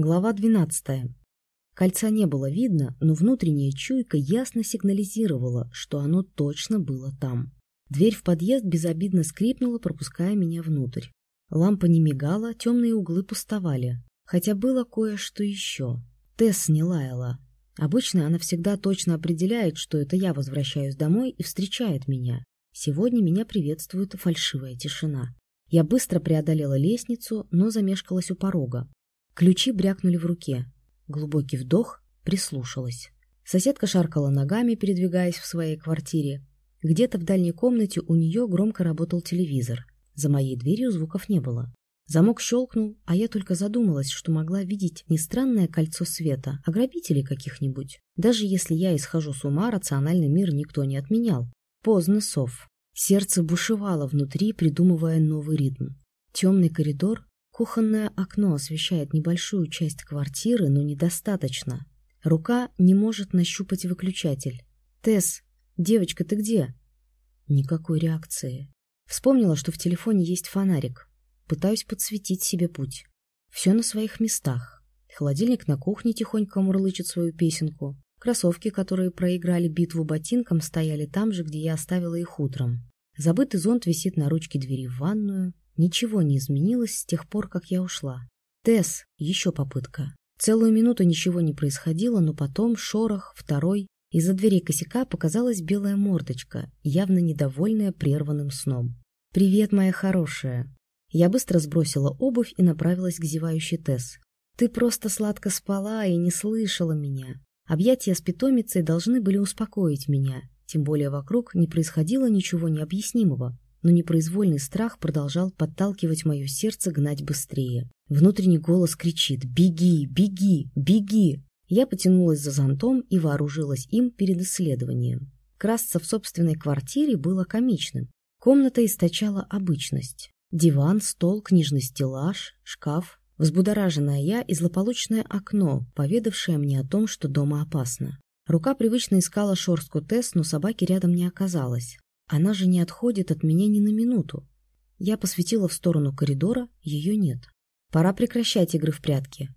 Глава 12. Кольца не было видно, но внутренняя чуйка ясно сигнализировала, что оно точно было там. Дверь в подъезд безобидно скрипнула, пропуская меня внутрь. Лампа не мигала, темные углы пустовали. Хотя было кое-что еще. Тесс не лаяла. Обычно она всегда точно определяет, что это я возвращаюсь домой и встречает меня. Сегодня меня приветствует фальшивая тишина. Я быстро преодолела лестницу, но замешкалась у порога. Ключи брякнули в руке. Глубокий вдох, прислушалась. Соседка шаркала ногами, передвигаясь в своей квартире. Где-то в дальней комнате у нее громко работал телевизор. За моей дверью звуков не было. Замок щелкнул, а я только задумалась, что могла видеть не странное кольцо света, а грабителей каких-нибудь. Даже если я исхожу с ума, рациональный мир никто не отменял. Поздно сов. Сердце бушевало внутри, придумывая новый ритм. Темный коридор, Кухонное окно освещает небольшую часть квартиры, но недостаточно. Рука не может нащупать выключатель. «Тесс, девочка, ты где?» Никакой реакции. Вспомнила, что в телефоне есть фонарик. Пытаюсь подсветить себе путь. Все на своих местах. Холодильник на кухне тихонько мурлычет свою песенку. Кроссовки, которые проиграли битву ботинком, стояли там же, где я оставила их утром. Забытый зонт висит на ручке двери в ванную. Ничего не изменилось с тех пор, как я ушла. Тесс, еще попытка. Целую минуту ничего не происходило, но потом шорох, второй. Из-за двери косяка показалась белая мордочка, явно недовольная прерванным сном. «Привет, моя хорошая!» Я быстро сбросила обувь и направилась к зевающей Тесс. «Ты просто сладко спала и не слышала меня. Объятия с питомицей должны были успокоить меня, тем более вокруг не происходило ничего необъяснимого но непроизвольный страх продолжал подталкивать мое сердце гнать быстрее. Внутренний голос кричит «Беги! Беги! Беги!» Я потянулась за зонтом и вооружилась им перед исследованием. Красться в собственной квартире было комичным. Комната источала обычность. Диван, стол, книжный стеллаж, шкаф. Взбудораженная я и злополучное окно, поведавшее мне о том, что дома опасно. Рука привычно искала шорстку Тесс, но собаки рядом не оказалось. Она же не отходит от меня ни на минуту. Я посветила в сторону коридора, ее нет. Пора прекращать игры в прятки.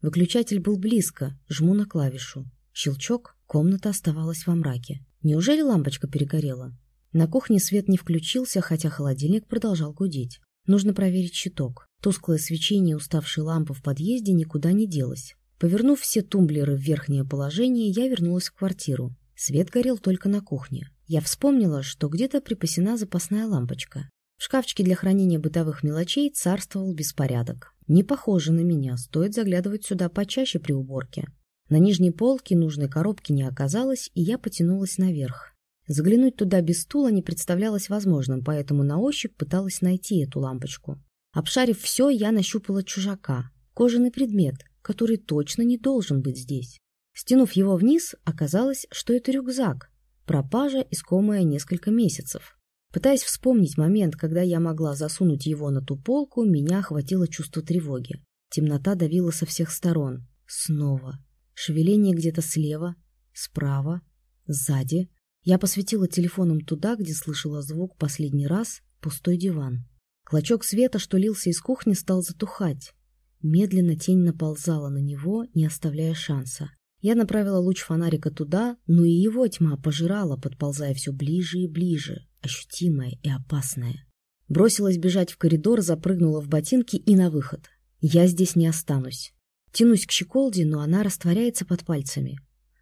Выключатель был близко, жму на клавишу. Щелчок, комната оставалась во мраке. Неужели лампочка перегорела? На кухне свет не включился, хотя холодильник продолжал гудеть. Нужно проверить щиток. Тусклое свечение уставшей лампы в подъезде никуда не делось. Повернув все тумблеры в верхнее положение, я вернулась в квартиру. Свет горел только на кухне. Я вспомнила, что где-то припасена запасная лампочка. В шкафчике для хранения бытовых мелочей царствовал беспорядок. Не похоже на меня, стоит заглядывать сюда почаще при уборке. На нижней полке нужной коробки не оказалось, и я потянулась наверх. Заглянуть туда без стула не представлялось возможным, поэтому на ощупь пыталась найти эту лампочку. Обшарив все, я нащупала чужака. Кожаный предмет, который точно не должен быть здесь. Стянув его вниз, оказалось, что это рюкзак, Пропажа, искомая несколько месяцев. Пытаясь вспомнить момент, когда я могла засунуть его на ту полку, меня охватило чувство тревоги. Темнота давила со всех сторон. Снова. Шевеление где-то слева, справа, сзади. Я посветила телефоном туда, где слышала звук последний раз, пустой диван. Клочок света, что лился из кухни, стал затухать. Медленно тень наползала на него, не оставляя шанса. Я направила луч фонарика туда, но и его тьма пожирала, подползая все ближе и ближе, ощутимая и опасная. Бросилась бежать в коридор, запрыгнула в ботинки и на выход. Я здесь не останусь. Тянусь к щеколде, но она растворяется под пальцами.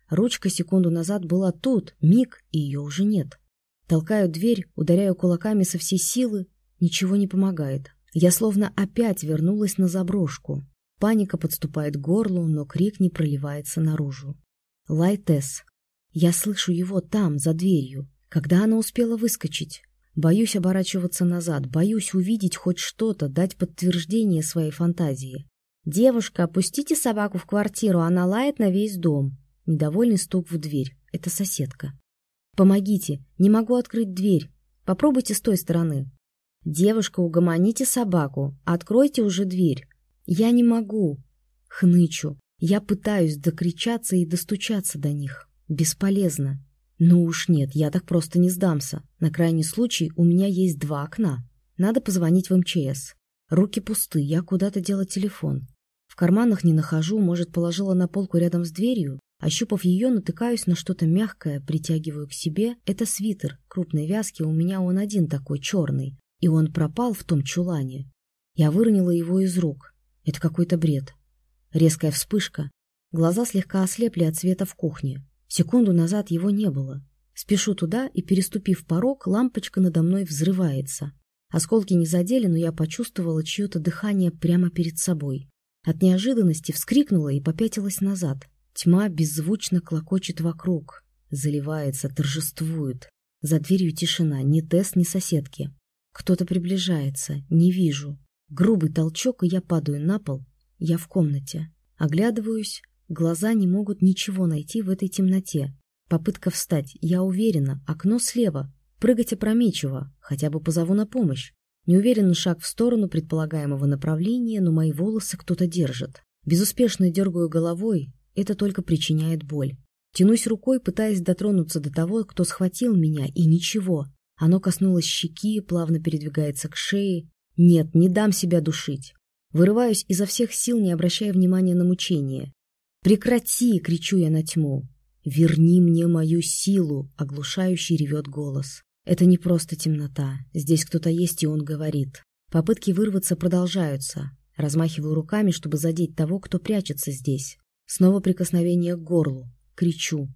Ручка секунду назад была тут, миг, и ее уже нет. Толкаю дверь, ударяю кулаками со всей силы. Ничего не помогает. Я словно опять вернулась на заброшку. Паника подступает к горлу, но крик не проливается наружу. Лайтес. Я слышу его там, за дверью. Когда она успела выскочить? Боюсь оборачиваться назад, боюсь увидеть хоть что-то, дать подтверждение своей фантазии. «Девушка, опустите собаку в квартиру, она лает на весь дом». Недовольный стук в дверь. Это соседка. «Помогите, не могу открыть дверь. Попробуйте с той стороны». «Девушка, угомоните собаку, откройте уже дверь». Я не могу. Хнычу. Я пытаюсь докричаться и достучаться до них. Бесполезно. Ну уж нет, я так просто не сдамся. На крайний случай у меня есть два окна. Надо позвонить в МЧС. Руки пусты, я куда-то дела телефон. В карманах не нахожу, может, положила на полку рядом с дверью? Ощупав ее, натыкаюсь на что-то мягкое, притягиваю к себе. Это свитер, крупной вязки, у меня он один такой, черный. И он пропал в том чулане. Я выронила его из рук. Это какой-то бред. Резкая вспышка. Глаза слегка ослепли от света в кухне. Секунду назад его не было. Спешу туда, и, переступив порог, лампочка надо мной взрывается. Осколки не задели, но я почувствовала чье-то дыхание прямо перед собой. От неожиданности вскрикнула и попятилась назад. Тьма беззвучно клокочет вокруг, заливается, торжествует. За дверью тишина, ни Тесс, ни соседки. Кто-то приближается, не вижу. Грубый толчок, и я падаю на пол. Я в комнате. Оглядываюсь, глаза не могут ничего найти в этой темноте. Попытка встать, я уверена, окно слева. Прыгать опрометчиво, хотя бы позову на помощь. Неуверенный шаг в сторону предполагаемого направления, но мои волосы кто-то держит. Безуспешно дергаю головой, это только причиняет боль. Тянусь рукой, пытаясь дотронуться до того, кто схватил меня, и ничего. Оно коснулось щеки, плавно передвигается к шее. Нет, не дам себя душить. Вырываюсь изо всех сил, не обращая внимания на мучение. «Прекрати!» — кричу я на тьму. «Верни мне мою силу!» — оглушающий ревет голос. Это не просто темнота. Здесь кто-то есть, и он говорит. Попытки вырваться продолжаются. Размахиваю руками, чтобы задеть того, кто прячется здесь. Снова прикосновение к горлу. Кричу.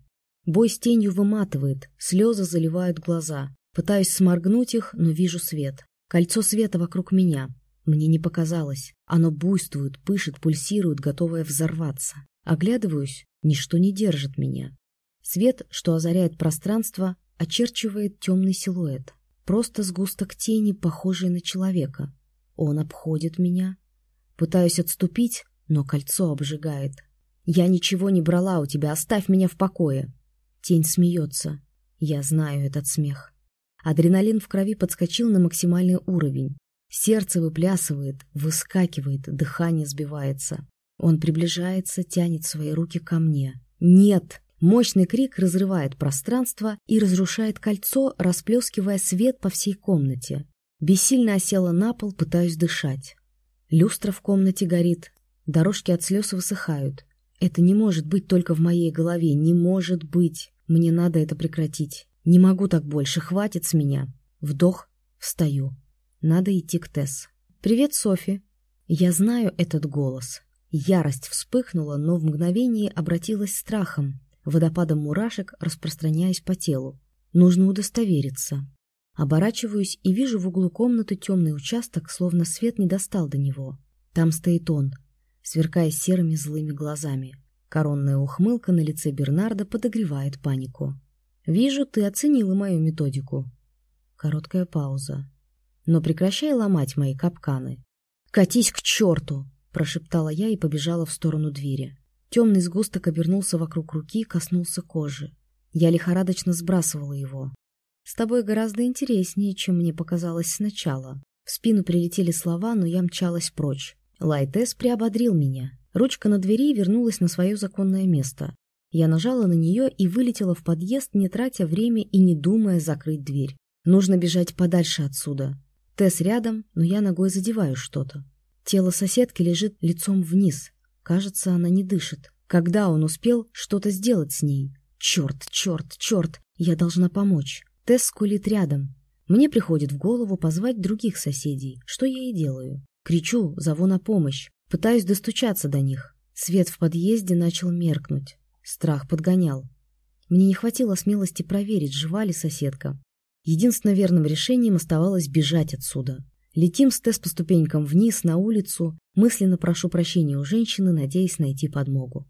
Бой с тенью выматывает, слезы заливают глаза. Пытаюсь сморгнуть их, но вижу свет. Кольцо света вокруг меня. Мне не показалось. Оно буйствует, пышет, пульсирует, готовое взорваться. Оглядываюсь, ничто не держит меня. Свет, что озаряет пространство, очерчивает темный силуэт. Просто сгусток тени, похожий на человека. Он обходит меня. Пытаюсь отступить, но кольцо обжигает. «Я ничего не брала у тебя, оставь меня в покое!» Тень смеется. Я знаю этот смех. Адреналин в крови подскочил на максимальный уровень. Сердце выплясывает, выскакивает, дыхание сбивается. Он приближается, тянет свои руки ко мне. «Нет!» Мощный крик разрывает пространство и разрушает кольцо, расплескивая свет по всей комнате. Бессильно осела на пол, пытаюсь дышать. Люстра в комнате горит, дорожки от слез высыхают. Это не может быть только в моей голове, не может быть. Мне надо это прекратить. Не могу так больше, хватит с меня. Вдох, встаю. Надо идти к Тесс. «Привет, Софи». Я знаю этот голос. Ярость вспыхнула, но в мгновение обратилась страхом, водопадом мурашек распространяясь по телу. Нужно удостовериться. Оборачиваюсь и вижу в углу комнаты темный участок, словно свет не достал до него. Там стоит он, сверкая серыми злыми глазами. Коронная ухмылка на лице Бернарда подогревает панику. «Вижу, ты оценила мою методику». Короткая пауза. «Но прекращай ломать мои капканы». «Катись к черту!» — прошептала я и побежала в сторону двери. Темный сгусток обернулся вокруг руки и коснулся кожи. Я лихорадочно сбрасывала его. «С тобой гораздо интереснее, чем мне показалось сначала». В спину прилетели слова, но я мчалась прочь. Лайтес приободрил меня. Ручка на двери вернулась на свое законное место. Я нажала на нее и вылетела в подъезд, не тратя время и не думая закрыть дверь. Нужно бежать подальше отсюда. Тесс рядом, но я ногой задеваю что-то. Тело соседки лежит лицом вниз. Кажется, она не дышит. Когда он успел что-то сделать с ней? Черт, черт, черт, я должна помочь. Тесс скулит рядом. Мне приходит в голову позвать других соседей, что я и делаю. Кричу, зову на помощь, пытаюсь достучаться до них. Свет в подъезде начал меркнуть. Страх подгонял. Мне не хватило смелости проверить, жива ли соседка. Единственным верным решением оставалось бежать отсюда. Летим с Тесс по ступенькам вниз, на улицу. Мысленно прошу прощения у женщины, надеясь найти подмогу.